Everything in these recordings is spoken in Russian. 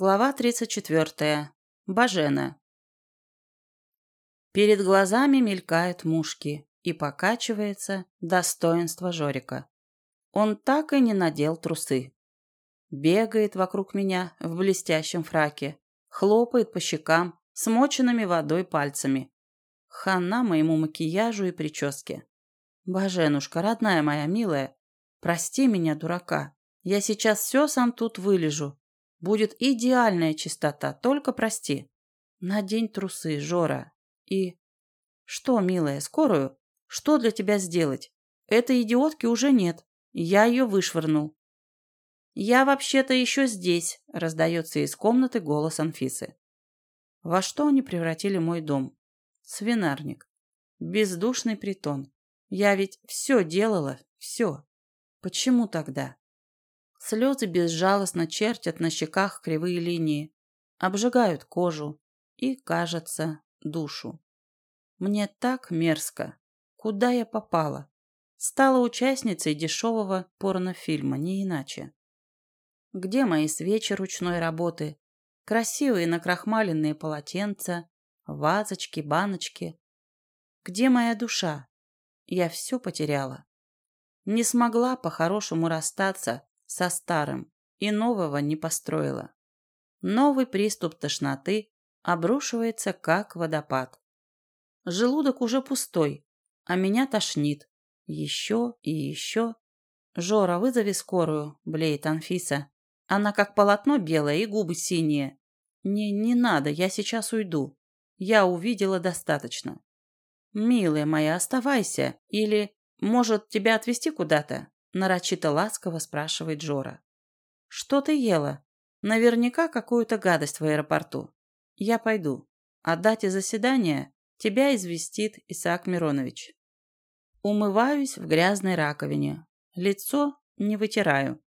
Глава 34. Бажена. Перед глазами мелькают мушки и покачивается достоинство Жорика. Он так и не надел трусы. Бегает вокруг меня в блестящем фраке, хлопает по щекам смоченными водой пальцами. Хана моему макияжу и прическе. Баженушка, родная моя милая, прости меня, дурака. Я сейчас все сам тут вылежу, Будет идеальная чистота, только прости. Надень трусы, Жора. И... Что, милая, скорую? Что для тебя сделать? Этой идиотки уже нет. Я ее вышвырнул. «Я вообще-то еще здесь», — раздается из комнаты голос Анфисы. Во что они превратили мой дом? Свинарник. Бездушный притон. Я ведь все делала, все. Почему тогда? Слезы безжалостно чертят на щеках кривые линии, обжигают кожу и, кажется, душу. Мне так мерзко. Куда я попала? Стала участницей дешевого порнофильма, не иначе. Где мои свечи ручной работы? Красивые накрахмаленные полотенца, вазочки, баночки. Где моя душа? Я все потеряла. Не смогла по-хорошему расстаться со старым и нового не построила. Новый приступ тошноты обрушивается, как водопад. Желудок уже пустой, а меня тошнит. Еще и еще. «Жора, вызови скорую», — блеет Анфиса. Она как полотно белое и губы синие. «Не, не надо, я сейчас уйду. Я увидела достаточно». «Милая моя, оставайся. Или, может, тебя отвезти куда-то?» Нарочито ласково спрашивает Джора. «Что ты ела? Наверняка какую-то гадость в аэропорту. Я пойду. О дате заседания тебя известит Исаак Миронович». Умываюсь в грязной раковине. Лицо не вытираю.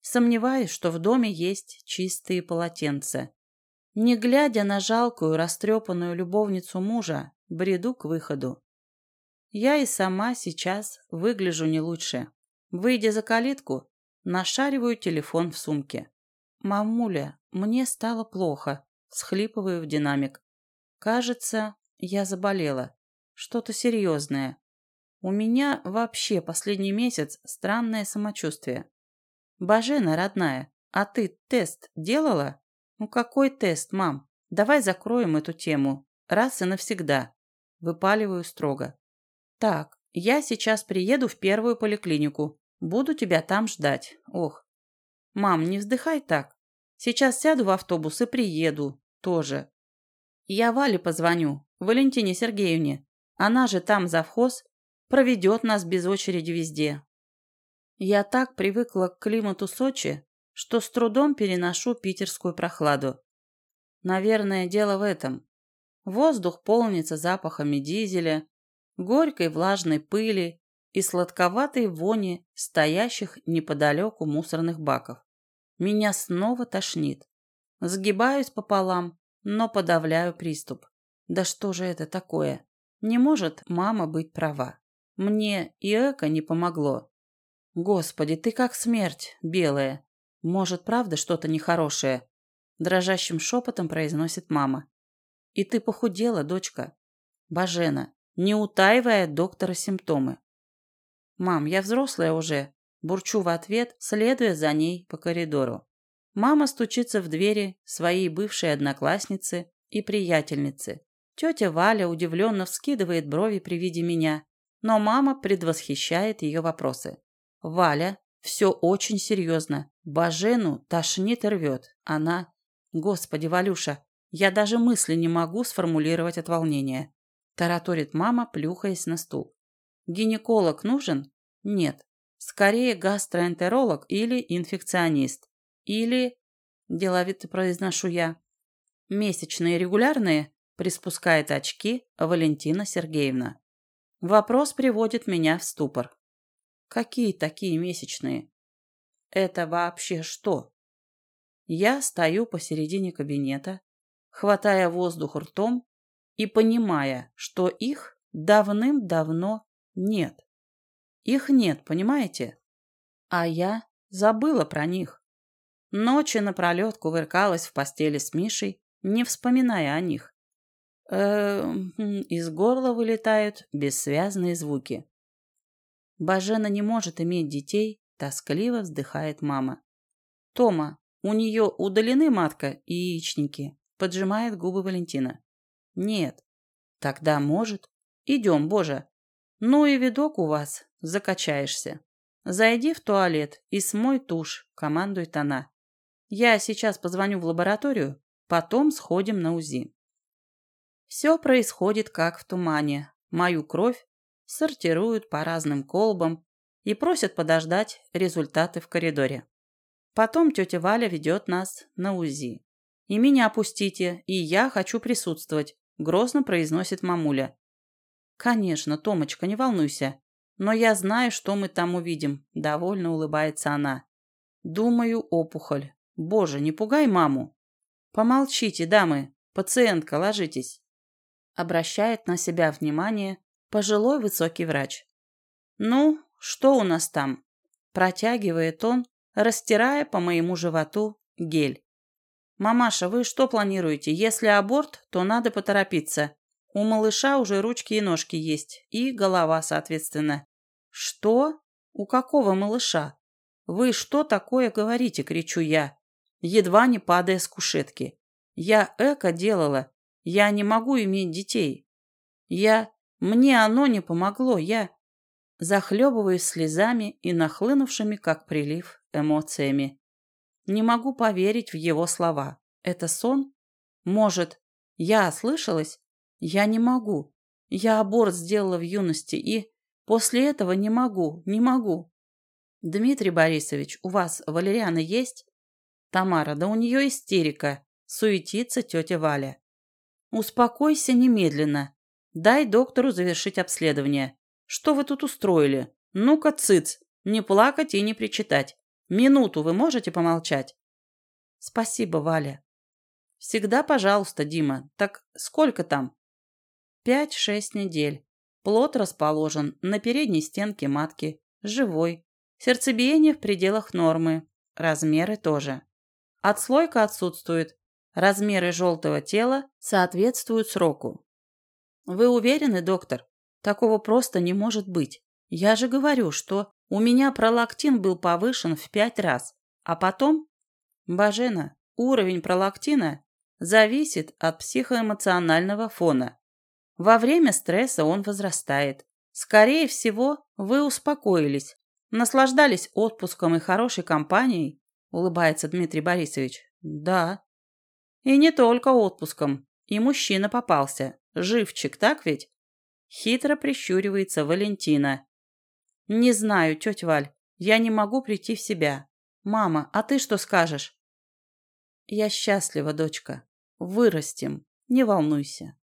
Сомневаюсь, что в доме есть чистые полотенца. Не глядя на жалкую, растрепанную любовницу мужа, бреду к выходу. Я и сама сейчас выгляжу не лучше. Выйдя за калитку, нашариваю телефон в сумке. «Мамуля, мне стало плохо», – схлипываю в динамик. «Кажется, я заболела. Что-то серьезное. У меня вообще последний месяц странное самочувствие. Бажена, родная, а ты тест делала? Ну какой тест, мам? Давай закроем эту тему. Раз и навсегда. Выпаливаю строго. Так, я сейчас приеду в первую поликлинику. Буду тебя там ждать. Ох. Мам, не вздыхай так. Сейчас сяду в автобус и приеду. Тоже. Я Вале позвоню. Валентине Сергеевне. Она же там завхоз. Проведет нас без очереди везде. Я так привыкла к климату Сочи, что с трудом переношу питерскую прохладу. Наверное, дело в этом. Воздух полнится запахами дизеля, горькой влажной пыли и сладковатой вони стоящих неподалеку мусорных баков. Меня снова тошнит. Сгибаюсь пополам, но подавляю приступ. Да что же это такое? Не может мама быть права. Мне и эко не помогло. Господи, ты как смерть, белая. Может, правда что-то нехорошее? Дрожащим шепотом произносит мама. И ты похудела, дочка. Бажена, не утаивая доктора симптомы. «Мам, я взрослая уже», – бурчу в ответ, следуя за ней по коридору. Мама стучится в двери своей бывшей одноклассницы и приятельницы. Тетя Валя удивленно вскидывает брови при виде меня, но мама предвосхищает ее вопросы. «Валя, все очень серьезно. Бажену тошнит и рвет. Она... Господи, Валюша, я даже мысли не могу сформулировать от волнения», – тараторит мама, плюхаясь на стул. «Гинеколог нужен?» Нет, скорее гастроэнтеролог или инфекционист. Или, деловито произношу я, месячные регулярные, приспускает очки Валентина Сергеевна. Вопрос приводит меня в ступор. Какие такие месячные? Это вообще что? Я стою посередине кабинета, хватая воздух ртом и понимая, что их давным-давно нет. Их нет, понимаете? А я забыла про них. Ночи напролет кувыркалась в постели с Мишей, не вспоминая о них. Э, из горла вылетают бессвязные звуки. Бажена не может иметь детей, тоскливо вздыхает мама. Тома, у нее удалены матка и яичники, поджимает губы Валентина. Нет. Тогда может. Идем, Боже. Ну и видок у вас, закачаешься. Зайди в туалет и смой тушь, командует она. Я сейчас позвоню в лабораторию, потом сходим на УЗИ. Все происходит как в тумане. Мою кровь сортируют по разным колбам и просят подождать результаты в коридоре. Потом тетя Валя ведет нас на УЗИ. «И меня опустите, и я хочу присутствовать», – грозно произносит мамуля. «Конечно, Томочка, не волнуйся. Но я знаю, что мы там увидим», – довольно улыбается она. «Думаю, опухоль. Боже, не пугай маму». «Помолчите, дамы. Пациентка, ложитесь». Обращает на себя внимание пожилой высокий врач. «Ну, что у нас там?» Протягивает он, растирая по моему животу гель. «Мамаша, вы что планируете? Если аборт, то надо поторопиться. У малыша уже ручки и ножки есть, и голова, соответственно». «Что? У какого малыша? Вы что такое говорите?» – кричу я, едва не падая с кушетки. «Я эко делала. Я не могу иметь детей. Я... Мне оно не помогло. Я...» Захлебываюсь слезами и нахлынувшими, как прилив, эмоциями. Не могу поверить в его слова. Это сон? Может, я ослышалась? Я не могу. Я аборт сделала в юности и после этого не могу, не могу. Дмитрий Борисович, у вас валериана есть? Тамара, да у нее истерика. Суетится тетя Валя. Успокойся немедленно. Дай доктору завершить обследование. Что вы тут устроили? Ну-ка, цыц, не плакать и не причитать. Минуту вы можете помолчать? Спасибо, Валя. Всегда пожалуйста, Дима. Так сколько там? Пять-шесть недель. Плод расположен на передней стенке матки. Живой. Сердцебиение в пределах нормы. Размеры тоже. Отслойка отсутствует. Размеры желтого тела соответствуют сроку. Вы уверены, доктор? Такого просто не может быть. Я же говорю, что у меня пролактин был повышен в пять раз, а потом... Бажена, уровень пролактина зависит от психоэмоционального фона. Во время стресса он возрастает. Скорее всего, вы успокоились, наслаждались отпуском и хорошей компанией, улыбается Дмитрий Борисович. Да. И не только отпуском. И мужчина попался. Живчик, так ведь? Хитро прищуривается Валентина. «Не знаю, тетя Валь, я не могу прийти в себя. Мама, а ты что скажешь?» «Я счастлива, дочка. Вырастем, не волнуйся».